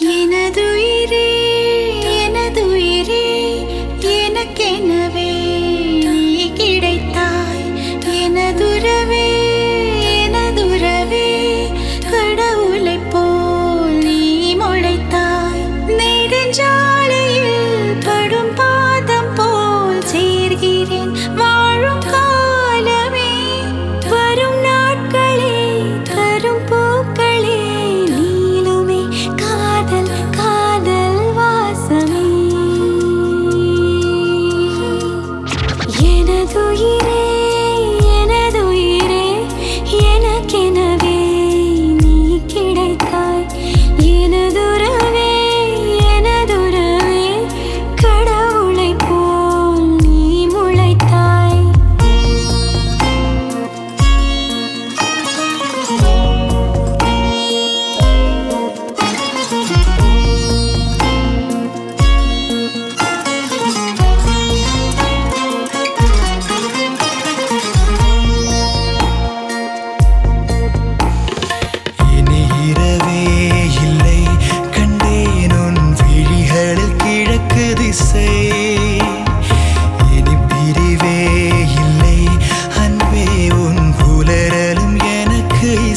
Yine duydum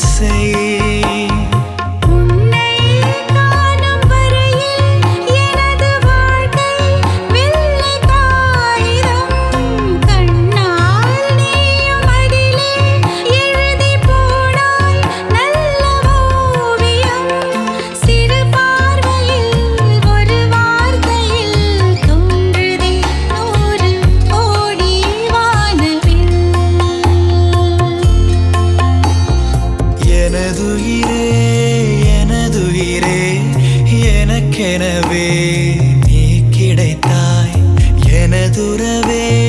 say துறவே